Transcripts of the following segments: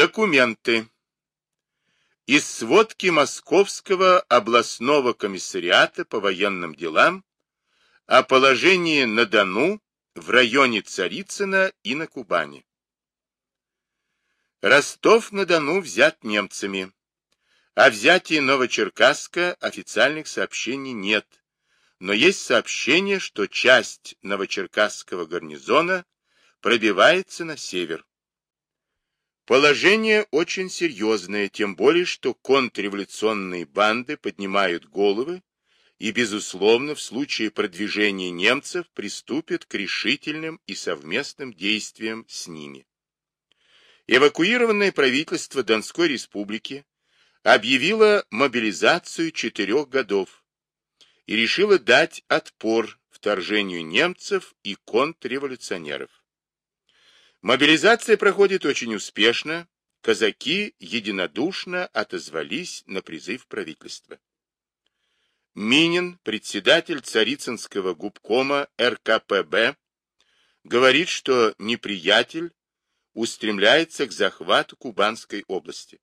Документы. Из сводки Московского областного комиссариата по военным делам о положении на Дону, в районе Царицына и на Кубани. Ростов-на-Дону взят немцами. О взятии Новочеркасска официальных сообщений нет, но есть сообщение, что часть Новочеркасского гарнизона пробивается на север. Положение очень серьезное, тем более, что контрреволюционные банды поднимают головы и, безусловно, в случае продвижения немцев приступят к решительным и совместным действиям с ними. Эвакуированное правительство Донской республики объявило мобилизацию четырех годов и решило дать отпор вторжению немцев и контрреволюционеров. Мобилизация проходит очень успешно, казаки единодушно отозвались на призыв правительства. Минин, председатель Царицынского губкома РКПБ, говорит, что неприятель устремляется к захвату Кубанской области.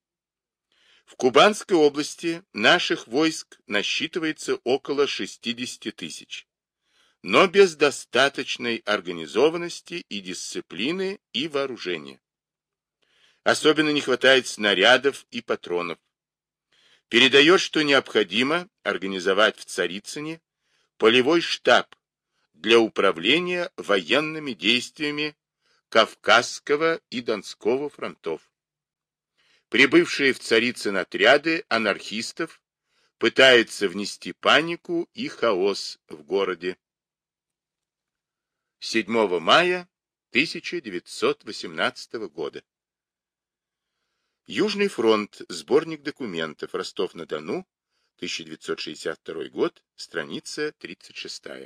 В Кубанской области наших войск насчитывается около 60 тысяч но без достаточной организованности и дисциплины и вооружения. Особенно не хватает снарядов и патронов. Передает, что необходимо организовать в Царицыне полевой штаб для управления военными действиями Кавказского и Донского фронтов. Прибывшие в Царицын отряды анархистов пытаются внести панику и хаос в городе. 7 мая 1918 года. Южный фронт. Сборник документов. Ростов-на-Дону. 1962 год. Страница 36.